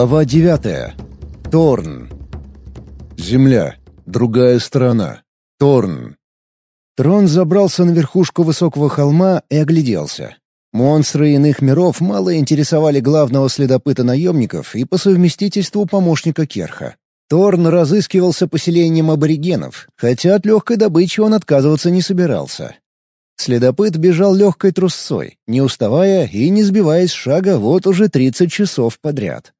Глава девятая. Торн. Земля. Другая сторона. Торн. Трон забрался на верхушку высокого холма и огляделся. Монстры иных миров мало интересовали главного следопыта наемников и по совместительству помощника Керха. Торн разыскивался поселением аборигенов, хотя от легкой добычи он отказываться не собирался. Следопыт бежал легкой трусцой, не уставая и не сбиваясь с шага вот уже 30 часов подряд.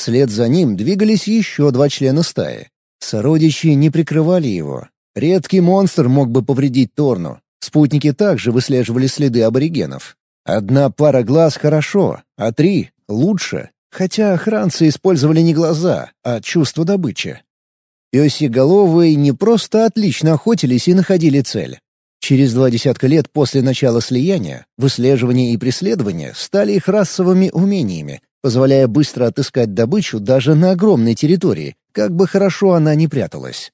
Вслед за ним двигались еще два члена стаи. Сородичи не прикрывали его. Редкий монстр мог бы повредить Торну. Спутники также выслеживали следы аборигенов. Одна пара глаз хорошо, а три — лучше. Хотя охранцы использовали не глаза, а чувство добычи. Пёсиголовые не просто отлично охотились и находили цель. Через два десятка лет после начала слияния выслеживание и преследование стали их расовыми умениями, позволяя быстро отыскать добычу даже на огромной территории, как бы хорошо она ни пряталась.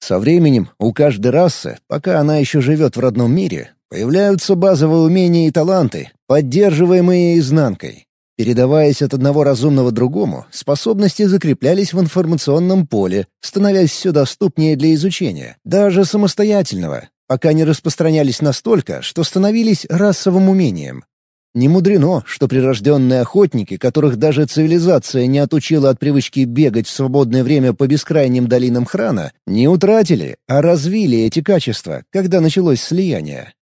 Со временем у каждой расы, пока она еще живет в родном мире, появляются базовые умения и таланты, поддерживаемые изнанкой. Передаваясь от одного разумного другому, способности закреплялись в информационном поле, становясь все доступнее для изучения, даже самостоятельного, пока не распространялись настолько, что становились расовым умением. Не мудрено, что прирожденные охотники, которых даже цивилизация не отучила от привычки бегать в свободное время по бескрайним долинам Храна, не утратили, а развили эти качества, когда началось слияние.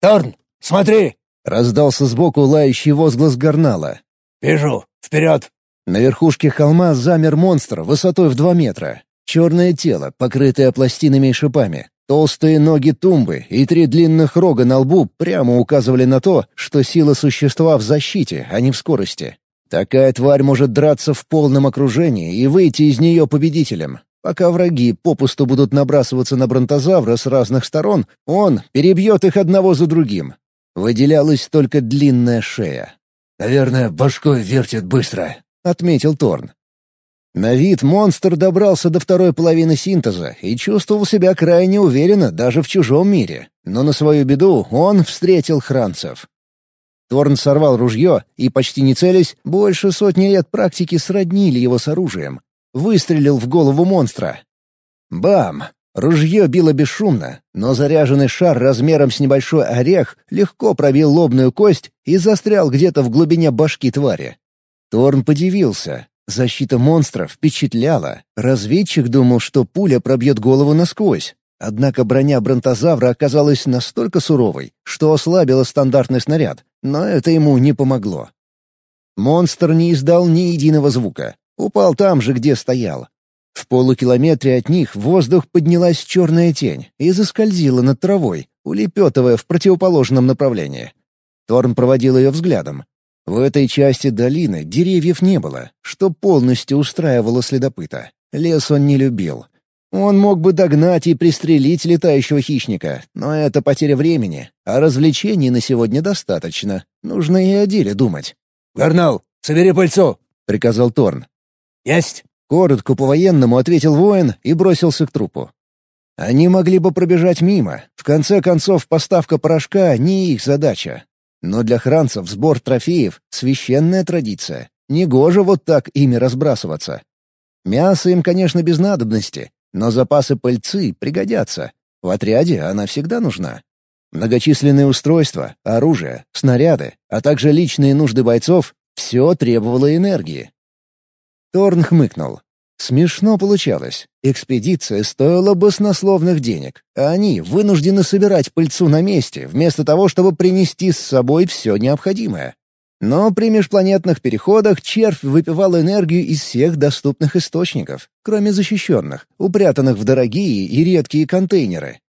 «Торн, смотри!» — раздался сбоку лающий возглас горнала. «Вижу! Вперед!» На верхушке холма замер монстр высотой в два метра. Черное тело, покрытое пластинами и шипами, Толстые ноги тумбы и три длинных рога на лбу прямо указывали на то, что сила существа в защите, а не в скорости. Такая тварь может драться в полном окружении и выйти из нее победителем. Пока враги попусту будут набрасываться на бронтозавра с разных сторон, он перебьет их одного за другим. Выделялась только длинная шея. «Наверное, башкой вертит быстро», — отметил Торн. На вид монстр добрался до второй половины синтеза и чувствовал себя крайне уверенно даже в чужом мире. Но на свою беду он встретил хранцев. Торн сорвал ружье и, почти не целясь, больше сотни лет практики сроднили его с оружием. Выстрелил в голову монстра. Бам! Ружье било бесшумно, но заряженный шар размером с небольшой орех легко пробил лобную кость и застрял где-то в глубине башки твари. Торн подивился. Защита монстра впечатляла. Разведчик думал, что пуля пробьет голову насквозь. Однако броня бронтозавра оказалась настолько суровой, что ослабила стандартный снаряд, но это ему не помогло. Монстр не издал ни единого звука. Упал там же, где стоял. В полукилометре от них в воздух поднялась черная тень и заскользила над травой, улепетывая в противоположном направлении. Торн проводил ее взглядом. В этой части долины деревьев не было, что полностью устраивало следопыта. Лес он не любил. Он мог бы догнать и пристрелить летающего хищника, но это потеря времени, а развлечений на сегодня достаточно. Нужно и о деле думать. «Горнал, собери пыльцу!» — приказал Торн. «Есть!» — коротко по-военному ответил воин и бросился к трупу. Они могли бы пробежать мимо. В конце концов, поставка порошка — не их задача. Но для хранцев сбор трофеев — священная традиция. Негоже вот так ими разбрасываться. Мясо им, конечно, без надобности, но запасы пыльцы пригодятся. В отряде она всегда нужна. Многочисленные устройства, оружие, снаряды, а также личные нужды бойцов — все требовало энергии. Торн хмыкнул. Смешно получалось. Экспедиция стоила баснословных денег, а они вынуждены собирать пыльцу на месте, вместо того, чтобы принести с собой все необходимое. Но при межпланетных переходах червь выпивал энергию из всех доступных источников, кроме защищенных, упрятанных в дорогие и редкие контейнеры.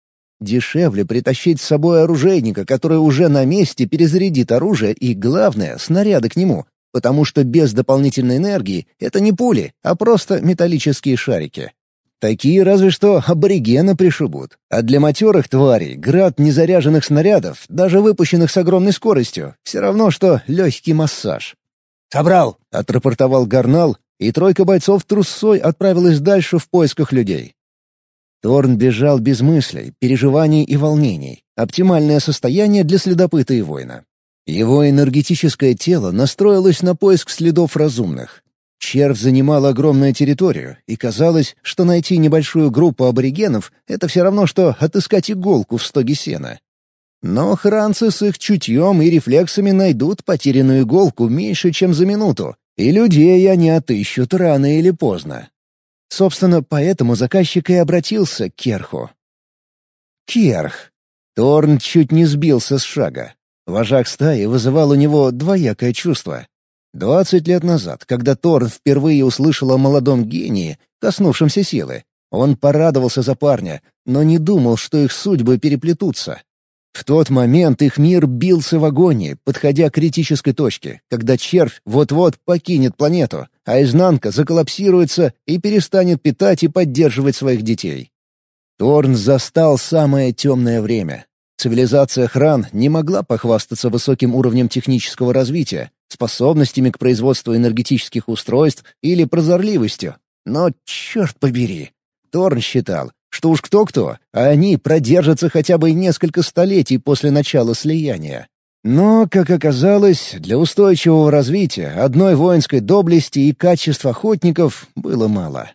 Дешевле притащить с собой оружейника, который уже на месте перезарядит оружие и, главное, снаряды к нему, потому что без дополнительной энергии это не пули, а просто металлические шарики. Такие разве что аборигены пришибут. А для матерых тварей град незаряженных снарядов, даже выпущенных с огромной скоростью, все равно, что легкий массаж. «Собрал!» — отрапортовал Гарнал, и тройка бойцов трусцой отправилась дальше в поисках людей. Торн бежал без мыслей, переживаний и волнений. Оптимальное состояние для следопыта и воина. Его энергетическое тело настроилось на поиск следов разумных. Червь занимал огромную территорию, и казалось, что найти небольшую группу аборигенов — это все равно, что отыскать иголку в стоге сена. Но хранцы с их чутьем и рефлексами найдут потерянную иголку меньше, чем за минуту, и людей они отыщут рано или поздно. Собственно, поэтому заказчик и обратился к Керху. Керх. Торн чуть не сбился с шага. Вожак стаи вызывал у него двоякое чувство. Двадцать лет назад, когда Торн впервые услышал о молодом гении, коснувшемся силы, он порадовался за парня, но не думал, что их судьбы переплетутся. В тот момент их мир бился в агонии, подходя к критической точке, когда червь вот-вот покинет планету, а изнанка заколлапсируется и перестанет питать и поддерживать своих детей. Торн застал самое темное время. Цивилизация Хран не могла похвастаться высоким уровнем технического развития, способностями к производству энергетических устройств или прозорливостью. Но, черт побери, Торн считал, что уж кто-кто, а они продержатся хотя бы несколько столетий после начала слияния. Но, как оказалось, для устойчивого развития одной воинской доблести и качеств охотников было мало.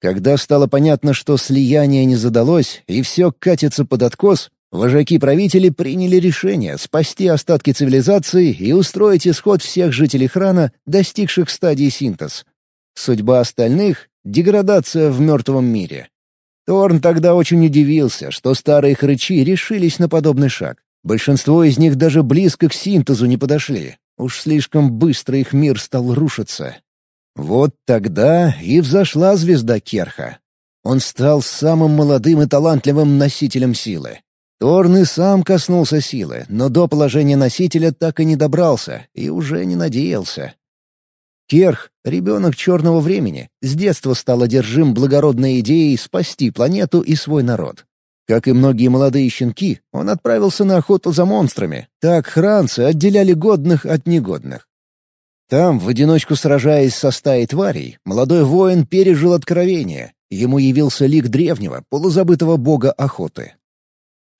Когда стало понятно, что слияние не задалось и все катится под откос, вожаки-правители приняли решение спасти остатки цивилизации и устроить исход всех жителей храна, достигших стадии синтез. Судьба остальных — деградация в мертвом мире. Торн тогда очень удивился, что старые хрычи решились на подобный шаг. Большинство из них даже близко к синтезу не подошли. Уж слишком быстро их мир стал рушиться. Вот тогда и взошла звезда Керха. Он стал самым молодым и талантливым носителем силы. Торн и сам коснулся силы, но до положения носителя так и не добрался и уже не надеялся. Керх, ребенок черного времени, с детства стал одержим благородной идеей спасти планету и свой народ. Как и многие молодые щенки, он отправился на охоту за монстрами. Так хранцы отделяли годных от негодных. Там, в одиночку сражаясь со стаей тварей, молодой воин пережил откровение. Ему явился лик древнего, полузабытого бога охоты.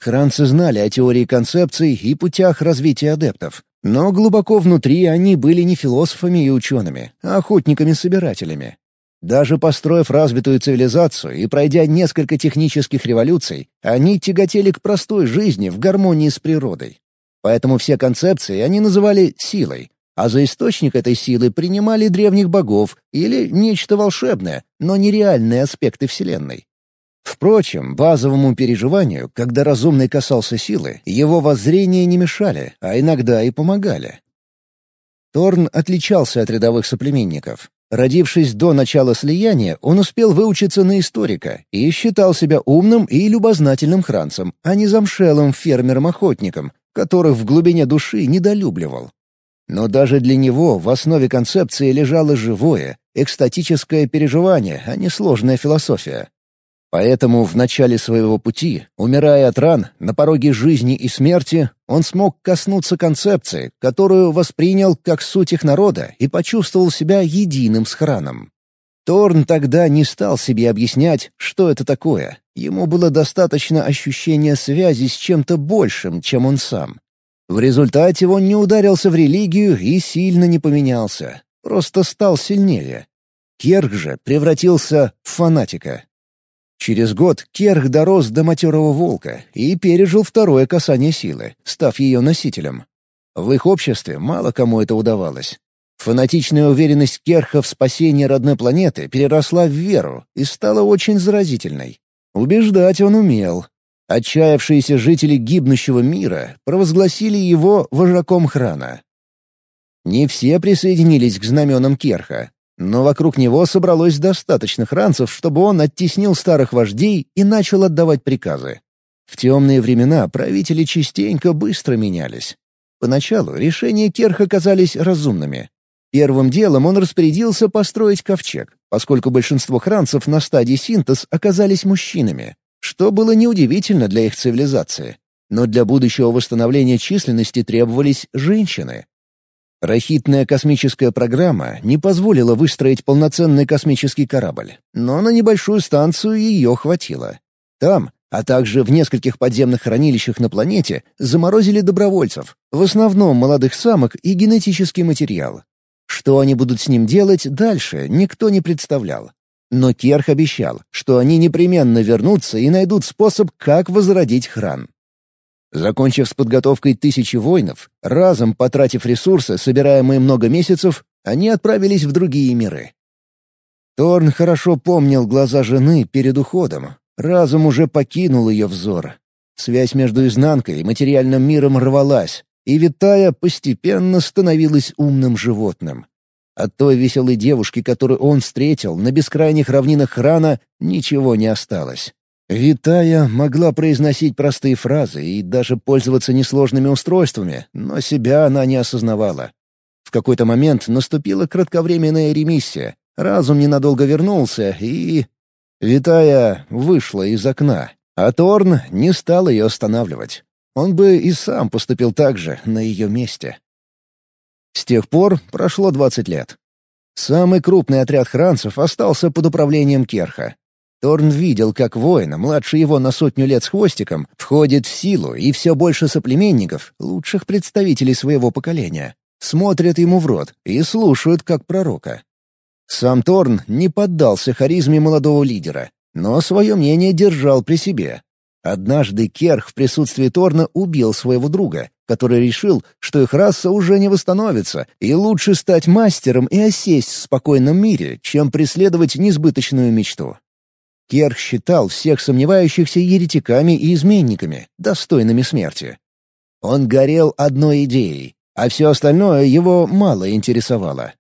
Хранцы знали о теории концепций и путях развития адептов, но глубоко внутри они были не философами и учеными, а охотниками-собирателями. Даже построив развитую цивилизацию и пройдя несколько технических революций, они тяготели к простой жизни в гармонии с природой. Поэтому все концепции они называли «силой», а за источник этой силы принимали древних богов или нечто волшебное, но нереальные аспекты Вселенной. Впрочем, базовому переживанию, когда разумный касался силы, его воззрения не мешали, а иногда и помогали. Торн отличался от рядовых соплеменников. Родившись до начала слияния, он успел выучиться на историка и считал себя умным и любознательным хранцем, а не замшелым фермером-охотником, которых в глубине души недолюбливал. Но даже для него в основе концепции лежало живое, экстатическое переживание, а не сложная философия. Поэтому в начале своего пути, умирая от ран, на пороге жизни и смерти, он смог коснуться концепции, которую воспринял как суть их народа и почувствовал себя единым с храном. Торн тогда не стал себе объяснять, что это такое. Ему было достаточно ощущения связи с чем-то большим, чем он сам. В результате он не ударился в религию и сильно не поменялся, просто стал сильнее. Керк же превратился в фанатика, Через год Керх дорос до матерого волка и пережил второе касание силы, став ее носителем. В их обществе мало кому это удавалось. Фанатичная уверенность Керха в спасении родной планеты переросла в веру и стала очень заразительной. Убеждать он умел. Отчаявшиеся жители гибнущего мира провозгласили его вожаком храна. Не все присоединились к знаменам Керха, но вокруг него собралось достаточно хранцев, чтобы он оттеснил старых вождей и начал отдавать приказы. В темные времена правители частенько быстро менялись. Поначалу решения Керха казались разумными. Первым делом он распорядился построить ковчег, поскольку большинство хранцев на стадии синтез оказались мужчинами, что было неудивительно для их цивилизации. Но для будущего восстановления численности требовались женщины. Рахитная космическая программа не позволила выстроить полноценный космический корабль, но на небольшую станцию ее хватило. Там, а также в нескольких подземных хранилищах на планете, заморозили добровольцев, в основном молодых самок и генетический материал. Что они будут с ним делать дальше, никто не представлял. Но Керх обещал, что они непременно вернутся и найдут способ, как возродить храм. Закончив с подготовкой тысячи воинов, разом потратив ресурсы, собираемые много месяцев, они отправились в другие миры. Торн хорошо помнил глаза жены перед уходом. Разум уже покинул ее взор. Связь между изнанкой и материальным миром рвалась, и Витая постепенно становилась умным животным. От той веселой девушки, которую он встретил на бескрайних равнинах Храна, ничего не осталось. Витая могла произносить простые фразы и даже пользоваться несложными устройствами, но себя она не осознавала. В какой-то момент наступила кратковременная ремиссия. Разум ненадолго вернулся, и... Витая вышла из окна, а Торн не стал ее останавливать. Он бы и сам поступил так же на ее месте. С тех пор прошло 20 лет. Самый крупный отряд хранцев остался под управлением Керха. Торн видел, как воин, младше его на сотню лет с хвостиком, входит в силу, и все больше соплеменников, лучших представителей своего поколения, смотрят ему в рот и слушают как пророка. Сам Торн не поддался харизме молодого лидера, но свое мнение держал при себе, Однажды Керх в присутствии Торна убил своего друга, который решил, что их раса уже не восстановится, и лучше стать мастером и осесть в спокойном мире, чем преследовать несбыточную мечту. Керх считал всех сомневающихся еретиками и изменниками, достойными смерти. Он горел одной идеей, а все остальное его мало интересовало.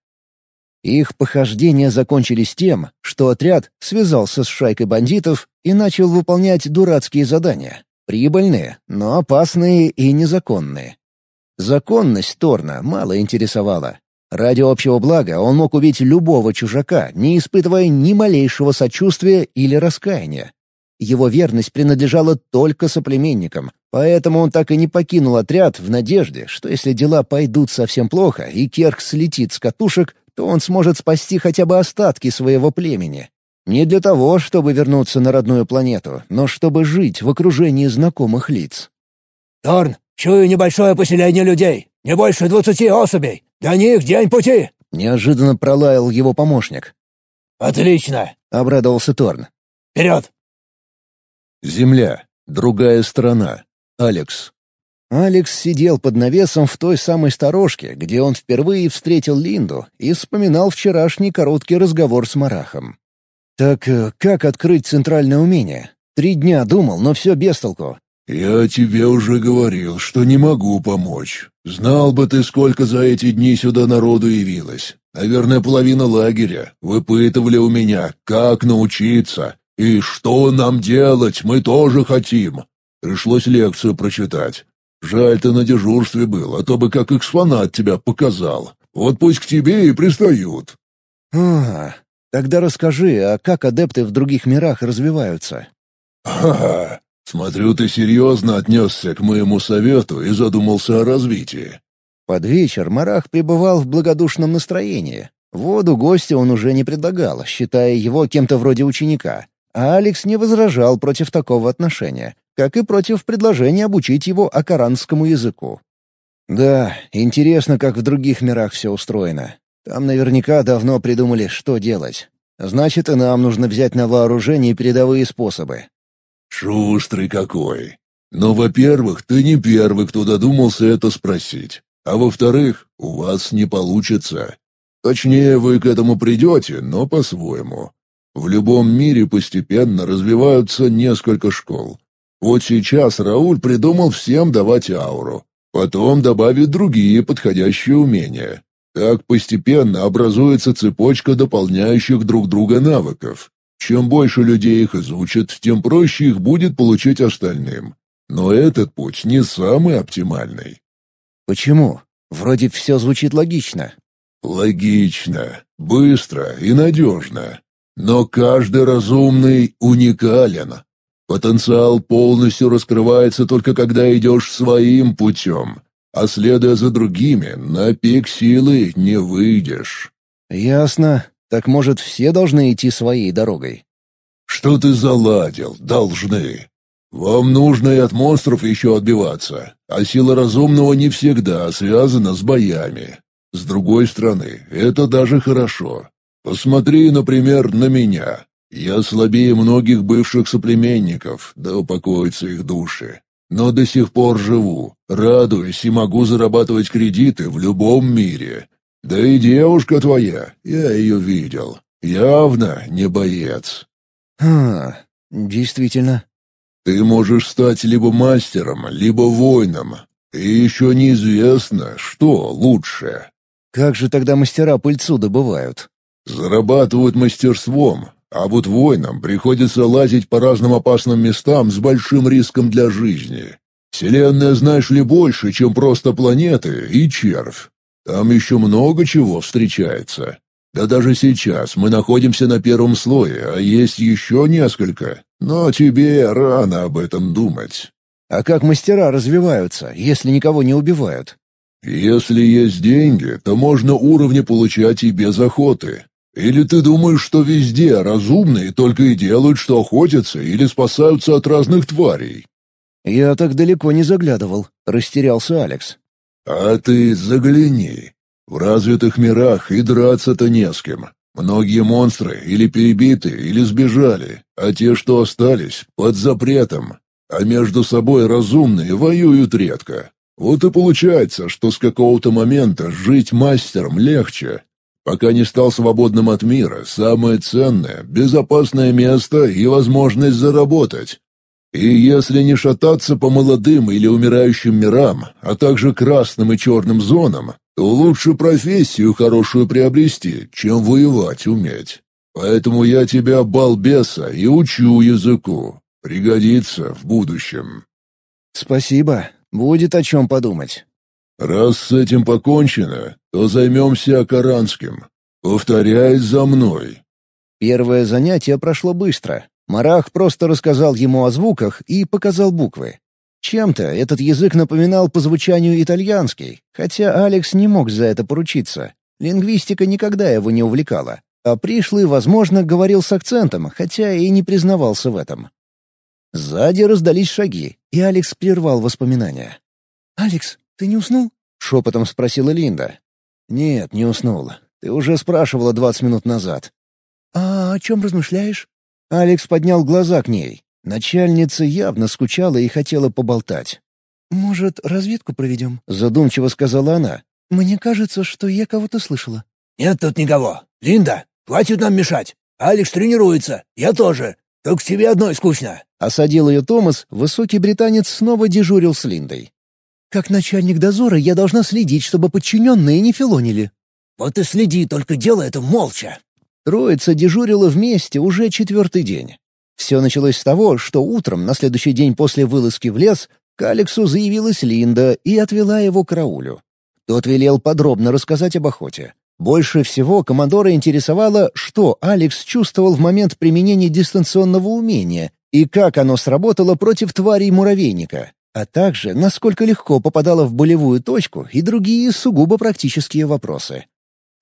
Их похождения закончились тем, что отряд связался с шайкой бандитов и начал выполнять дурацкие задания. Прибыльные, но опасные и незаконные. Законность Торна мало интересовала. Ради общего блага он мог убить любого чужака, не испытывая ни малейшего сочувствия или раскаяния. Его верность принадлежала только соплеменникам, поэтому он так и не покинул отряд в надежде, что если дела пойдут совсем плохо и Керх слетит с катушек, то он сможет спасти хотя бы остатки своего племени. Не для того, чтобы вернуться на родную планету, но чтобы жить в окружении знакомых лиц. «Торн, чую небольшое поселение людей. Не больше двадцати особей. До них день пути!» Неожиданно пролаял его помощник. «Отлично!» — обрадовался Торн. «Вперед!» Земля. Другая страна. Алекс. Алекс сидел под навесом в той самой сторожке, где он впервые встретил Линду и вспоминал вчерашний короткий разговор с Марахом. «Так э, как открыть центральное умение? Три дня думал, но все без толку». «Я тебе уже говорил, что не могу помочь. Знал бы ты, сколько за эти дни сюда народу явилось. Наверное, половина лагеря. Выпытывали у меня, как научиться. И что нам делать, мы тоже хотим. Пришлось лекцию прочитать. Жаль, ты на дежурстве был, а то бы как экспонат тебя показал. Вот пусть к тебе и пристают». «А, тогда расскажи, а как адепты в других мирах развиваются?» «Ха-ха, смотрю, ты серьезно отнесся к моему совету и задумался о развитии». Под вечер Марах пребывал в благодушном настроении. Воду гостя он уже не предлагал, считая его кем-то вроде ученика. А Алекс не возражал против такого отношения, как и против предложения обучить его акаранскому языку. Да, интересно, как в других мирах все устроено. Там наверняка давно придумали, что делать. Значит, и нам нужно взять на вооружение передовые способы. Шустрый какой. Но, во-первых, ты не первый, кто додумался это спросить. А во-вторых, у вас не получится. Точнее, вы к этому придете, но по-своему. В любом мире постепенно развиваются несколько школ. Вот сейчас Рауль придумал всем давать ауру. Потом добавит другие подходящие умения. Так постепенно образуется цепочка дополняющих друг друга навыков. Чем больше людей их изучат, тем проще их будет получить остальным. Но этот путь не самый оптимальный. Почему? Вроде все звучит логично. Логично, быстро и надежно. Но каждый разумный уникален, Потенциал полностью раскрывается только когда идешь своим путем, а следуя за другими, на пик силы не выйдешь». «Ясно. Так, может, все должны идти своей дорогой?» «Что ты заладил? Должны. Вам нужно и от монстров еще отбиваться, а сила разумного не всегда связана с боями. С другой стороны, это даже хорошо. Посмотри, например, на меня. Я слабее многих бывших соплеменников, да упокоятся их души. Но до сих пор живу, радуюсь и могу зарабатывать кредиты в любом мире. Да и девушка твоя, я ее видел. Явно не боец. А, действительно. Ты можешь стать либо мастером, либо воином. И еще неизвестно, что лучше. Как же тогда мастера пыльцу добывают? Зарабатывают мастерством, а вот воинам приходится лазить по разным опасным местам с большим риском для жизни. Вселенная, знаешь ли, больше, чем просто планеты и червь. Там еще много чего встречается. Да даже сейчас мы находимся на первом слое, а есть еще несколько. Но тебе рано об этом думать. А как мастера развиваются, если никого не убивают? Если есть деньги, то можно уровни получать и без охоты. Или ты думаешь, что везде разумные только и делают, что охотятся или спасаются от разных тварей? Я так далеко не заглядывал, растерялся Алекс. А ты загляни. В развитых мирах и драться-то не с кем. Многие монстры или перебиты, или сбежали, а те, что остались, под запретом. А между собой разумные воюют редко. Вот и получается, что с какого-то момента жить мастером легче, Пока не стал свободным от мира, самое ценное — безопасное место и возможность заработать. И если не шататься по молодым или умирающим мирам, а также красным и черным зонам, то лучше профессию хорошую приобрести, чем воевать уметь. Поэтому я тебя, балбеса, и учу языку. Пригодится в будущем». «Спасибо. Будет о чем подумать». «Раз с этим покончено, то займемся Акаранским. Повторяй за мной». Первое занятие прошло быстро. Марах просто рассказал ему о звуках и показал буквы. Чем-то этот язык напоминал по звучанию итальянский, хотя Алекс не мог за это поручиться. Лингвистика никогда его не увлекала. А пришлый, возможно, говорил с акцентом, хотя и не признавался в этом. Сзади раздались шаги, и Алекс прервал воспоминания. «Алекс, ты не уснул?» — шепотом спросила Линда. «Нет, не уснула. Ты уже спрашивала двадцать минут назад». «А о чем размышляешь?» Алекс поднял глаза к ней. Начальница явно скучала и хотела поболтать. «Может, разведку проведем?» — задумчиво сказала она. «Мне кажется, что я кого-то слышала». «Нет тут никого. Линда, хватит нам мешать. Алекс тренируется. Я тоже. Только тебе одной скучно». Осадил ее Томас, высокий британец снова дежурил с Линдой. Как начальник дозора я должна следить, чтобы подчиненные не филонили». «Вот и следи, только делай это молча». Троица дежурила вместе уже четвертый день. Все началось с того, что утром, на следующий день после вылазки в лес, к Алексу заявилась Линда и отвела его к караулю. Тот велел подробно рассказать об охоте. Больше всего командора интересовало, что Алекс чувствовал в момент применения дистанционного умения и как оно сработало против тварей муравейника а также насколько легко попадала в болевую точку и другие сугубо практические вопросы.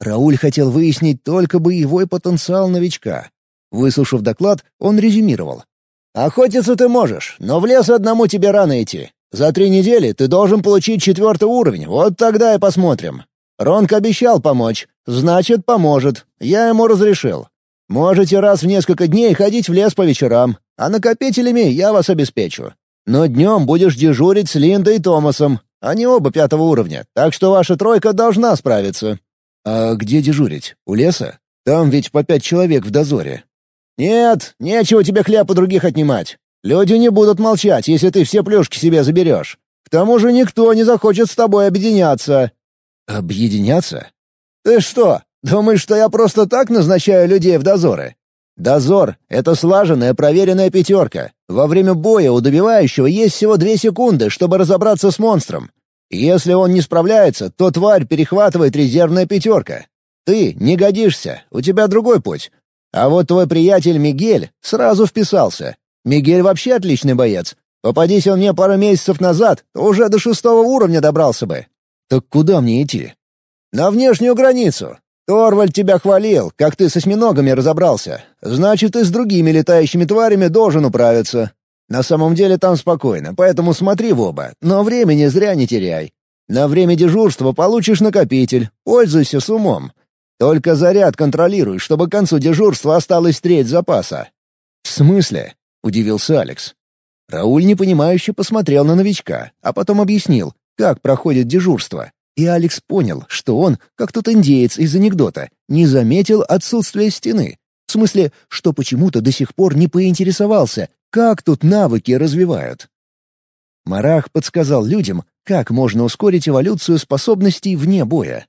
Рауль хотел выяснить только боевой потенциал новичка. Выслушав доклад, он резюмировал. «Охотиться ты можешь, но в лес одному тебе рано идти. За три недели ты должен получить четвертый уровень, вот тогда и посмотрим. Ронк обещал помочь, значит, поможет. Я ему разрешил. Можете раз в несколько дней ходить в лес по вечерам, а накопителями я вас обеспечу. Но днем будешь дежурить с Линдой и Томасом. Они оба пятого уровня, так что ваша тройка должна справиться». «А где дежурить? У леса? Там ведь по пять человек в дозоре». «Нет, нечего тебе хлеб у других отнимать. Люди не будут молчать, если ты все плюшки себе заберешь. К тому же никто не захочет с тобой объединяться». «Объединяться?» «Ты что, думаешь, что я просто так назначаю людей в дозоры? Дозор — это слаженная проверенная пятерка. Во время боя у добивающего есть всего две секунды, чтобы разобраться с монстром. Если он не справляется, то тварь перехватывает резервная пятерка. Ты не годишься, у тебя другой путь. А вот твой приятель Мигель сразу вписался. Мигель вообще отличный боец. Попадись он мне пару месяцев назад, то уже до шестого уровня добрался бы. Так куда мне идти? На внешнюю границу. Торвальд тебя хвалил, как ты с осьминогами разобрался. Значит, и с другими летающими тварями должен управиться. На самом деле там спокойно, поэтому смотри в оба, но времени зря не теряй. На время дежурства получишь накопитель, пользуйся с умом. Только заряд контролируй, чтобы к концу дежурства осталась треть запаса». «В смысле?» — удивился Алекс. Рауль непонимающе посмотрел на новичка, а потом объяснил, как проходит дежурство. И Алекс понял, что он, как тот индеец из анекдота, не заметил отсутствия стены. В смысле, что почему-то до сих пор не поинтересовался, как тут навыки развивают. Марах подсказал людям, как можно ускорить эволюцию способностей вне боя.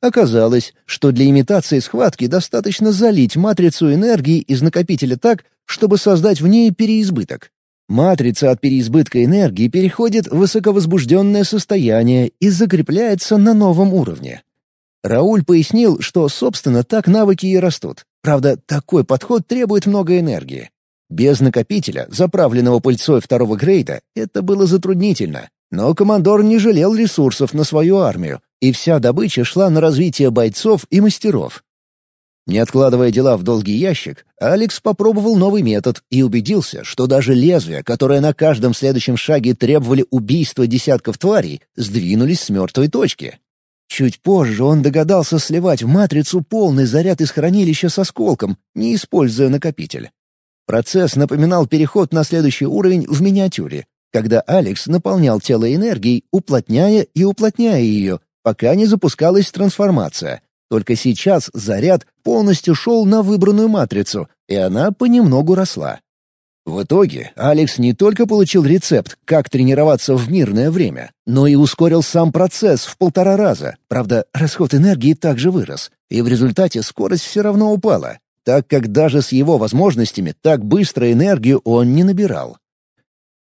Оказалось, что для имитации схватки достаточно залить матрицу энергии из накопителя так, чтобы создать в ней переизбыток. Матрица от переизбытка энергии переходит в высоковозбужденное состояние и закрепляется на новом уровне. Рауль пояснил, что, собственно, так навыки и растут. Правда, такой подход требует много энергии. Без накопителя, заправленного пыльцой второго грейда, это было затруднительно. Но командор не жалел ресурсов на свою армию, и вся добыча шла на развитие бойцов и мастеров. Не откладывая дела в долгий ящик, Алекс попробовал новый метод и убедился, что даже лезвия, которые на каждом следующем шаге требовали убийства десятков тварей, сдвинулись с мертвой точки. Чуть позже он догадался сливать в матрицу полный заряд из хранилища с осколком, не используя накопитель. Процесс напоминал переход на следующий уровень в миниатюре, когда Алекс наполнял тело энергией, уплотняя и уплотняя ее, пока не запускалась трансформация — только сейчас заряд полностью шел на выбранную матрицу, и она понемногу росла. В итоге Алекс не только получил рецепт, как тренироваться в мирное время, но и ускорил сам процесс в полтора раза. Правда, расход энергии также вырос, и в результате скорость все равно упала, так как даже с его возможностями так быстро энергию он не набирал.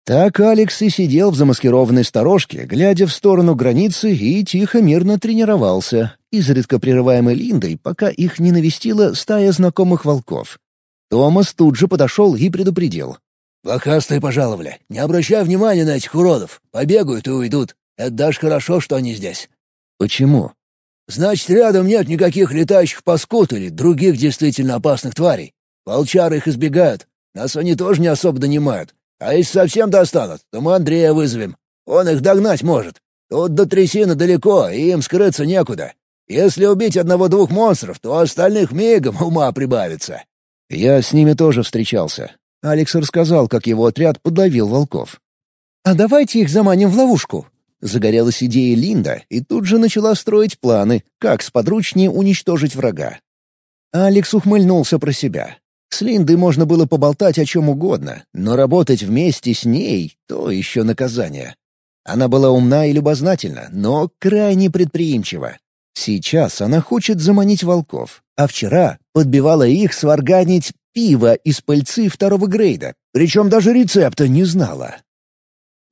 Так Алекс и сидел в замаскированной сторожке, глядя в сторону границы и тихо мирно тренировался, изредка прерываемый Линдой, пока их не навестила стая знакомых волков. Томас тут же подошел и предупредил. «Лохастые пожаловали. Не обращай внимания на этих уродов. Побегают и уйдут. Это даже хорошо, что они здесь». «Почему?» «Значит, рядом нет никаких летающих паскуд или других действительно опасных тварей. Волчары их избегают. Нас они тоже не особо донимают. А если совсем достанут, то мы Андрея вызовем. Он их догнать может. Тут до трясины далеко, и им скрыться некуда. Если убить одного-двух монстров, то остальных мигом ума прибавится». Я с ними тоже встречался. Алекс рассказал, как его отряд подловил волков. «А давайте их заманим в ловушку». Загорелась идея Линда и тут же начала строить планы, как сподручнее уничтожить врага. Алекс ухмыльнулся про себя. С Линдой можно было поболтать о чем угодно, но работать вместе с ней — то еще наказание. Она была умна и любознательна, но крайне предприимчива. Сейчас она хочет заманить волков, а вчера подбивала их сварганить пиво из пыльцы второго грейда, причем даже рецепта не знала.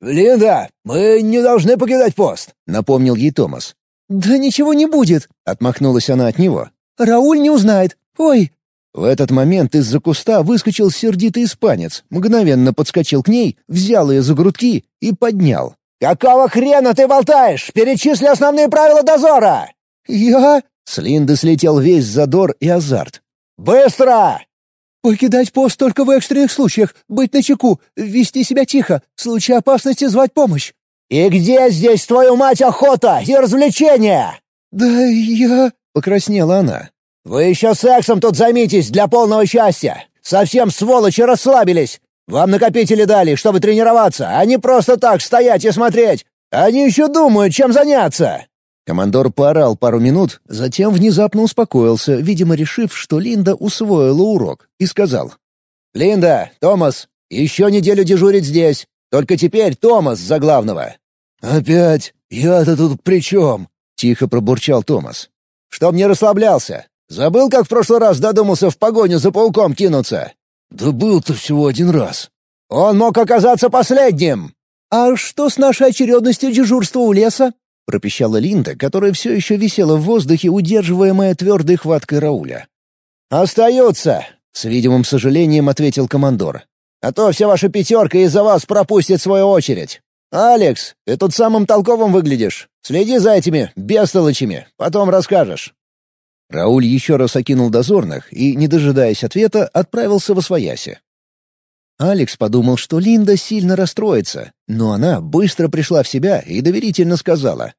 «Линда, мы не должны покидать пост», — напомнил ей Томас. «Да ничего не будет», — отмахнулась она от него. «Рауль не узнает. Ой, в этот момент из-за куста выскочил сердитый испанец, мгновенно подскочил к ней, взял ее за грудки и поднял. «Какого хрена ты болтаешь? Перечисли основные правила дозора!» «Я...» С Линды слетел весь задор и азарт. «Быстро!» «Покидать пост только в экстренных случаях, быть начеку, вести себя тихо, в случае опасности звать помощь». «И где здесь, твою мать, охота и развлечения?» «Да я...» — покраснела она. «Вы еще сексом тут займитесь для полного счастья! Совсем сволочи расслабились! Вам накопители дали, чтобы тренироваться, а не просто так стоять и смотреть! Они еще думают, чем заняться!» Командор поорал пару минут, затем внезапно успокоился, видимо, решив, что Линда усвоила урок, и сказал. «Линда, Томас, еще неделю дежурить здесь. Только теперь Томас за главного». «Опять? Я-то тут при чем?» — тихо пробурчал Томас. «Чтоб не расслаблялся. Забыл, как в прошлый раз додумался в погоню за пауком кинуться?» «Да был-то всего один раз». «Он мог оказаться последним!» «А что с нашей очередностью дежурства у леса?» — пропищала Линда, которая все еще висела в воздухе, удерживаемая твердой хваткой Рауля. «Остаются!» — с видимым сожалением ответил командор. «А то вся ваша пятерка из-за вас пропустит свою очередь. Алекс, ты тут самым толковым выглядишь. Следи за этими бестолочами, потом расскажешь». Рауль еще раз окинул дозорных и, не дожидаясь ответа, отправился в Освояси. Алекс подумал, что Линда сильно расстроится, но она быстро пришла в себя и доверительно сказала.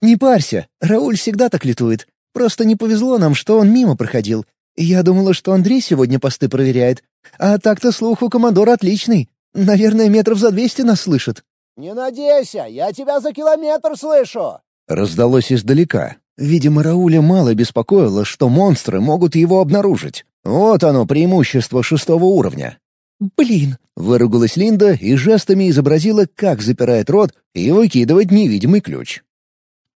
«Не парься, Рауль всегда так летует. Просто не повезло нам, что он мимо проходил. Я думала, что Андрей сегодня посты проверяет. А так-то слух у командора отличный. Наверное, метров за двести нас слышит». «Не надейся, я тебя за километр слышу!» Раздалось издалека. Видимо, Рауля мало беспокоило, что монстры могут его обнаружить. Вот оно, преимущество шестого уровня. «Блин!» — выругалась Линда и жестами изобразила, как запирает рот и выкидывает невидимый ключ.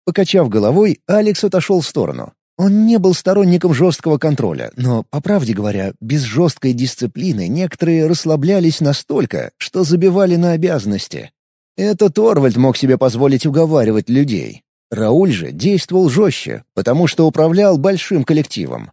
Покачав головой, Алекс отошел в сторону. Он не был сторонником жесткого контроля, но, по правде говоря, без жесткой дисциплины некоторые расслаблялись настолько, что забивали на обязанности. Это Торвальд мог себе позволить уговаривать людей. Рауль же действовал жестче, потому что управлял большим коллективом.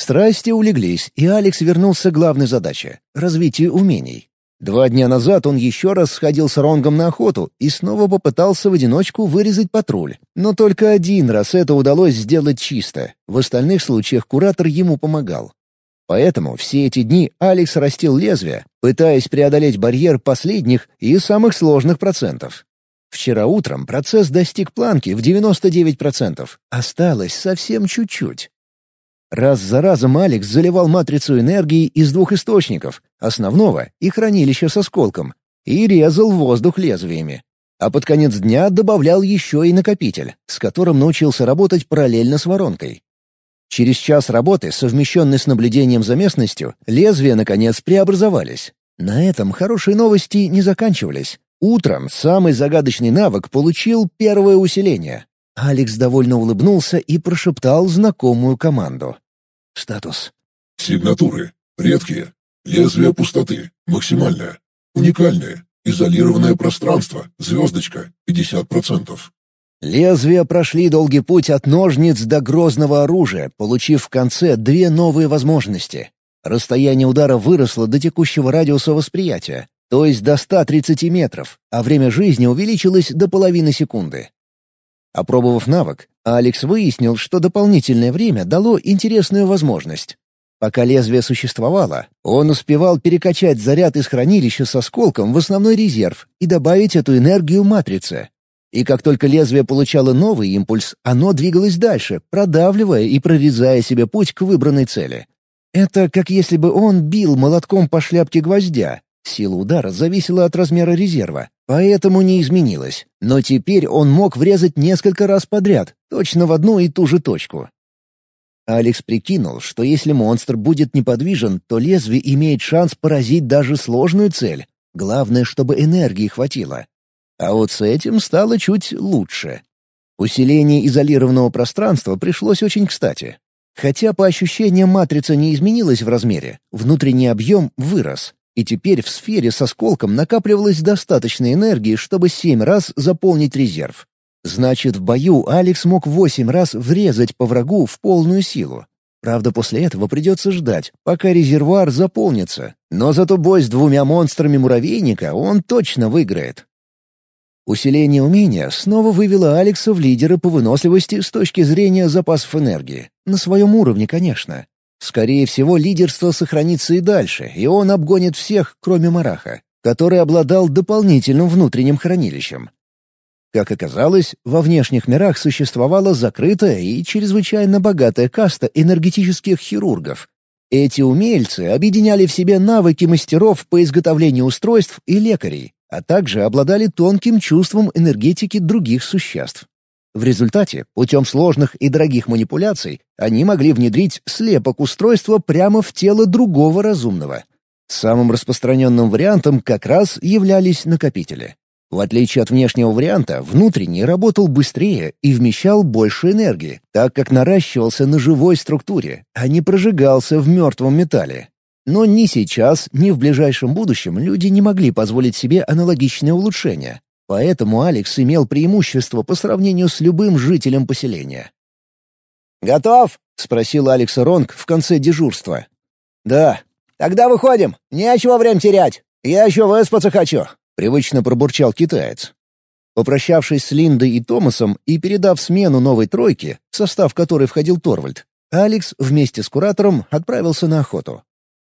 Страсти улеглись, и Алекс вернулся к главной задаче — развитию умений. Два дня назад он еще раз сходил с Ронгом на охоту и снова попытался в одиночку вырезать патруль. Но только один раз это удалось сделать чисто. В остальных случаях куратор ему помогал. Поэтому все эти дни Алекс растил лезвие, пытаясь преодолеть барьер последних и самых сложных процентов. Вчера утром процесс достиг планки в 99%. Осталось совсем чуть-чуть. Раз за разом Алекс заливал матрицу энергии из двух источников, основного и хранилища с осколком, и резал воздух лезвиями. А под конец дня добавлял еще и накопитель, с которым научился работать параллельно с воронкой. Через час работы, совмещенной с наблюдением за местностью, лезвия, наконец, преобразовались. На этом хорошие новости не заканчивались. Утром самый загадочный навык получил первое усиление. Алекс довольно улыбнулся и прошептал знакомую команду. «Статус». Сигнатуры. Редкие. Лезвие пустоты. Максимальное. Уникальное. Изолированное пространство. Звездочка. 50%. Лезвия прошли долгий путь от ножниц до грозного оружия, получив в конце две новые возможности. Расстояние удара выросло до текущего радиуса восприятия, то есть до 130 метров, а время жизни увеличилось до половины секунды. Опробовав навык, Алекс выяснил, что дополнительное время дало интересную возможность. Пока лезвие существовало, он успевал перекачать заряд из хранилища с осколком в основной резерв и добавить эту энергию матрице. И как только лезвие получало новый импульс, оно двигалось дальше, продавливая и прорезая себе путь к выбранной цели. Это как если бы он бил молотком по шляпке гвоздя, Сила удара зависела от размера резерва, поэтому не изменилась. Но теперь он мог врезать несколько раз подряд, точно в одну и ту же точку. Алекс прикинул, что если монстр будет неподвижен, то лезвие имеет шанс поразить даже сложную цель. Главное, чтобы энергии хватило. А вот с этим стало чуть лучше. Усиление изолированного пространства пришлось очень кстати. Хотя по ощущениям матрица не изменилась в размере, внутренний объем вырос и теперь в сфере с осколком накапливалось достаточно энергии, чтобы семь раз заполнить резерв. Значит, в бою Алекс мог восемь раз врезать по врагу в полную силу. Правда, после этого придется ждать, пока резервуар заполнится. Но зато бой с двумя монстрами муравейника он точно выиграет. Усиление умения снова вывело Алекса в лидеры по выносливости с точки зрения запасов энергии. На своем уровне, конечно. Скорее всего, лидерство сохранится и дальше, и он обгонит всех, кроме Мараха, который обладал дополнительным внутренним хранилищем. Как оказалось, во внешних мирах существовала закрытая и чрезвычайно богатая каста энергетических хирургов. Эти умельцы объединяли в себе навыки мастеров по изготовлению устройств и лекарей, а также обладали тонким чувством энергетики других существ. В результате, путем сложных и дорогих манипуляций, они могли внедрить слепок устройства прямо в тело другого разумного. Самым распространенным вариантом как раз являлись накопители. В отличие от внешнего варианта, внутренний работал быстрее и вмещал больше энергии, так как наращивался на живой структуре, а не прожигался в мертвом металле. Но ни сейчас, ни в ближайшем будущем люди не могли позволить себе аналогичное улучшение, Поэтому Алекс имел преимущество по сравнению с любым жителем поселения. «Готов?» — спросил Алекс Ронг в конце дежурства. «Да». «Тогда выходим. Нечего время терять. Я еще выспаться хочу», — привычно пробурчал китаец. Попрощавшись с Линдой и Томасом и передав смену новой тройке, в состав которой входил Торвальд, Алекс вместе с куратором отправился на охоту.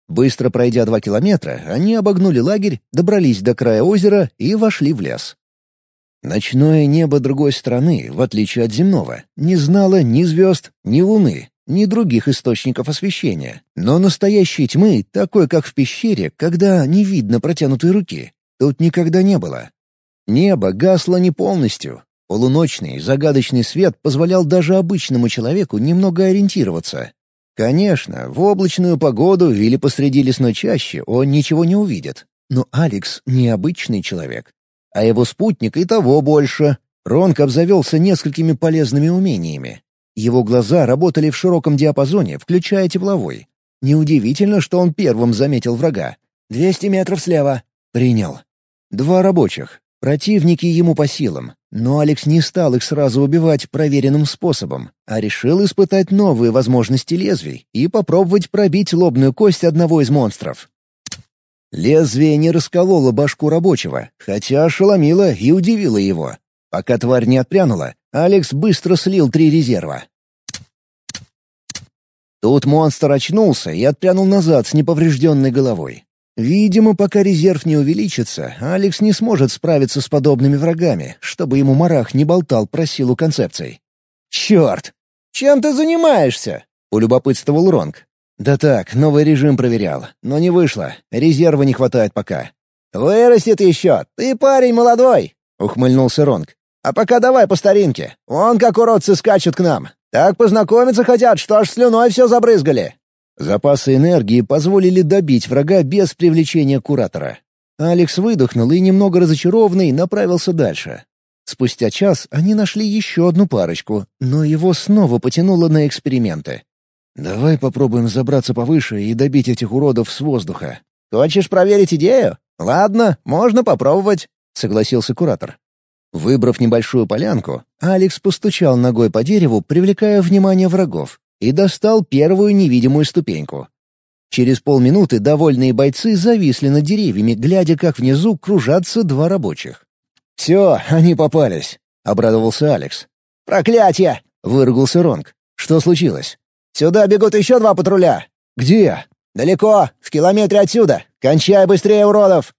Быстро пройдя два километра, они обогнули лагерь, добрались до края озера и вошли в лес. Ночное небо другой страны, в отличие от земного, не знало ни звезд, ни луны, ни других источников освещения. Но настоящей тьмы, такой как в пещере, когда не видно протянутой руки, тут никогда не было. Небо гасло не полностью. Полуночный, загадочный свет позволял даже обычному человеку немного ориентироваться. Конечно, в облачную погоду или посреди лесной чащи он ничего не увидит. Но Алекс — необычный человек. А его спутник и того больше. Ронк обзавелся несколькими полезными умениями. Его глаза работали в широком диапазоне, включая тепловой. Неудивительно, что он первым заметил врага. «Двести метров слева». «Принял». Два рабочих. Противники ему по силам, но Алекс не стал их сразу убивать проверенным способом, а решил испытать новые возможности лезвий и попробовать пробить лобную кость одного из монстров. Лезвие не раскололо башку рабочего, хотя ошеломило и удивило его. Пока тварь не отпрянула, Алекс быстро слил три резерва. Тут монстр очнулся и отпрянул назад с неповрежденной головой. Видимо, пока резерв не увеличится, Алекс не сможет справиться с подобными врагами, чтобы ему Марах не болтал про силу концепций. «Черт! Чем ты занимаешься?» — улюбопытствовал Ронг. «Да так, новый режим проверял, но не вышло. Резерва не хватает пока». «Вырастет еще! Ты парень молодой!» — ухмыльнулся Ронг. «А пока давай по старинке. Он как уродцы скачут к нам. Так познакомиться хотят, что аж слюной все забрызгали». Запасы энергии позволили добить врага без привлечения куратора. Алекс выдохнул и, немного разочарованный, направился дальше. Спустя час они нашли еще одну парочку, но его снова потянуло на эксперименты. «Давай попробуем забраться повыше и добить этих уродов с воздуха». «Хочешь проверить идею? Ладно, можно попробовать», — согласился куратор. Выбрав небольшую полянку, Алекс постучал ногой по дереву, привлекая внимание врагов, и достал первую невидимую ступеньку. Через полминуты довольные бойцы зависли над деревьями, глядя, как внизу кружатся два рабочих. «Все, они попались», — обрадовался Алекс. «Проклятие!» — выругался Ронг. «Что случилось?» «Сюда бегут еще два патруля». «Где?» «Далеко, в километре отсюда. Кончай быстрее, уродов!»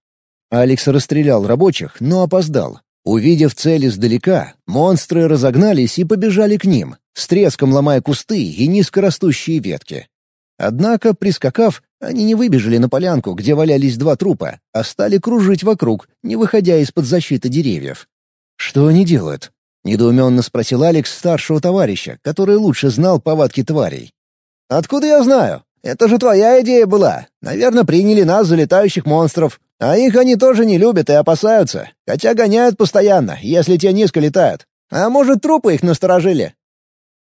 Алекс расстрелял рабочих, но опоздал. Увидев цель издалека, монстры разогнались и побежали к ним, с треском ломая кусты и низкорастущие ветки. Однако, прискакав, они не выбежали на полянку, где валялись два трупа, а стали кружить вокруг, не выходя из-под защиты деревьев. «Что они делают?» — недоуменно спросил Алекс старшего товарища, который лучше знал повадки тварей. «Откуда я знаю? Это же твоя идея была. Наверное, приняли нас за летающих монстров. А их они тоже не любят и опасаются, хотя гоняют постоянно, если те низко летают. А может, трупы их насторожили?»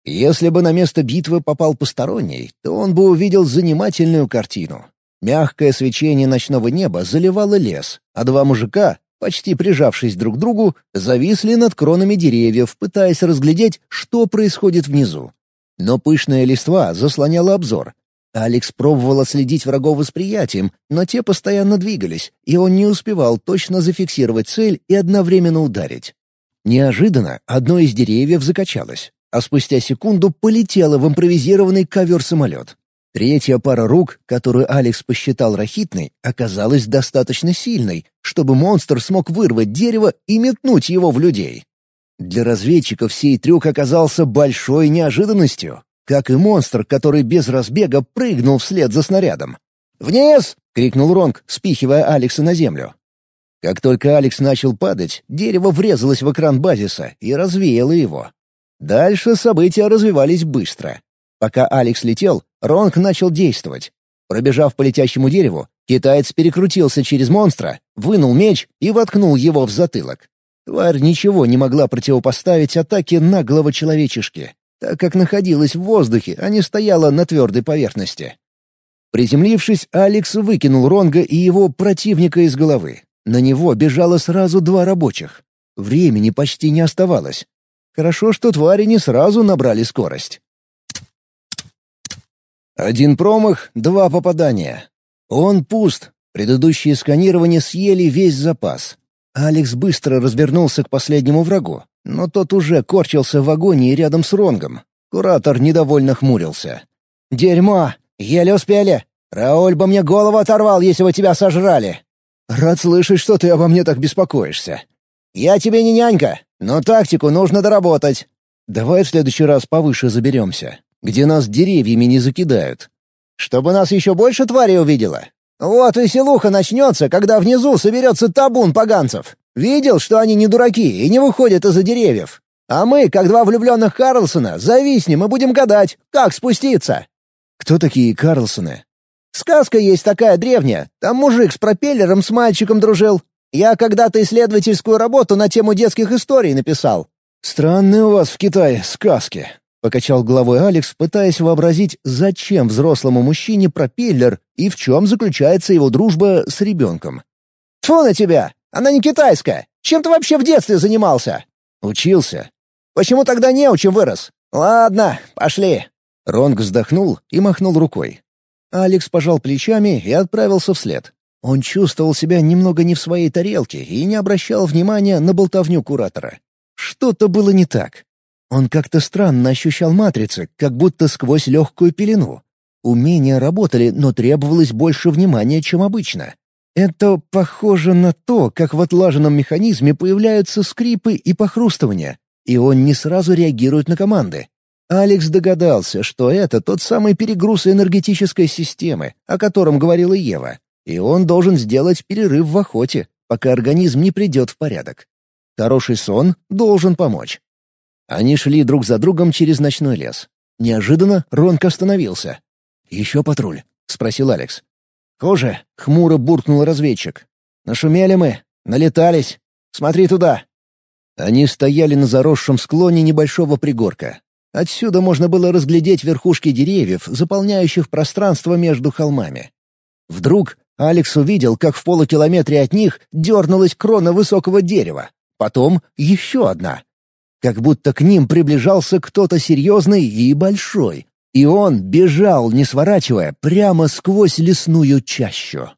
Если бы на место битвы попал посторонний, то он бы увидел занимательную картину. Мягкое свечение ночного неба заливало лес, а два мужика, почти прижавшись друг к другу, зависли над кронами деревьев, пытаясь разглядеть, что происходит внизу. Но пышная листва заслоняла обзор. Алекс пробовал отследить врагов восприятием, но те постоянно двигались, и он не успевал точно зафиксировать цель и одновременно ударить. Неожиданно одно из деревьев закачалось а спустя секунду полетела в импровизированный ковер-самолет. Третья пара рук, которую Алекс посчитал рахитной, оказалась достаточно сильной, чтобы монстр смог вырвать дерево и метнуть его в людей. Для разведчиков сей трюк оказался большой неожиданностью, как и монстр, который без разбега прыгнул вслед за снарядом. «Вниз!» — крикнул Ронг, спихивая Алекса на землю. Как только Алекс начал падать, дерево врезалось в экран базиса и развеяло его. Дальше события развивались быстро. Пока Алекс летел, Ронг начал действовать. Пробежав по летящему дереву, китаец перекрутился через монстра, вынул меч и воткнул его в затылок. Тварь ничего не могла противопоставить атаке наглого человечешки, так как находилась в воздухе, а не стояла на твердой поверхности. Приземлившись, Алекс выкинул Ронга и его противника из головы. На него бежало сразу два рабочих. Времени почти не оставалось. Хорошо, что твари не сразу набрали скорость. Один промах, два попадания. Он пуст. Предыдущие сканирования съели весь запас. Алекс быстро развернулся к последнему врагу, но тот уже корчился в агонии рядом с Ронгом. Куратор недовольно хмурился. «Дерьмо! Еле успели! Рауль бы мне голову оторвал, если бы тебя сожрали!» «Рад слышать, что ты обо мне так беспокоишься. Я тебе не нянька, но тактику нужно доработать». «Давай в следующий раз повыше заберемся, где нас деревьями не закидают». «Чтобы нас еще больше тварей увидела? Вот веселуха начнется, когда внизу соберется табун поганцев. Видел, что они не дураки и не выходят из-за деревьев. А мы, как два влюбленных Карлсона, зависнем и будем гадать, как спуститься». «Кто такие Карлсоны?» «Сказка есть такая древняя. Там мужик с пропеллером с мальчиком дружил. Я когда-то исследовательскую работу на тему детских историй написал». «Странные у вас в Китае сказки», — покачал головой Алекс, пытаясь вообразить, зачем взрослому мужчине пропеллер и в чем заключается его дружба с ребенком. «Тьфу на тебя! Она не китайская! Чем ты вообще в детстве занимался?» «Учился». «Почему тогда не учим вырос? Ладно, пошли». Ронг вздохнул и махнул рукой. Алекс пожал плечами и отправился вслед. Он чувствовал себя немного не в своей тарелке и не обращал внимания на болтовню куратора. Что-то было не так. Он как-то странно ощущал матрицы, как будто сквозь легкую пелену. Умения работали, но требовалось больше внимания, чем обычно. Это похоже на то, как в отлаженном механизме появляются скрипы и похрустывания, и он не сразу реагирует на команды. Алекс догадался, что это тот самый перегруз энергетической системы, о котором говорила Ева, и он должен сделать перерыв в охоте, пока организм не придет в порядок. Хороший сон должен помочь. Они шли друг за другом через ночной лес. Неожиданно Ронк остановился. «Еще патруль?» — спросил Алекс. «Хуже», — хмуро буркнул разведчик. «Нашумели мы, налетались. Смотри туда». Они стояли на заросшем склоне небольшого пригорка. Отсюда можно было разглядеть верхушки деревьев, заполняющих пространство между холмами. Вдруг Алекс увидел, как в полукилометре от них дернулась крона высокого дерева. Потом еще одна. Как будто к ним приближался кто-то серьезный и большой. И он бежал, не сворачивая, прямо сквозь лесную чащу.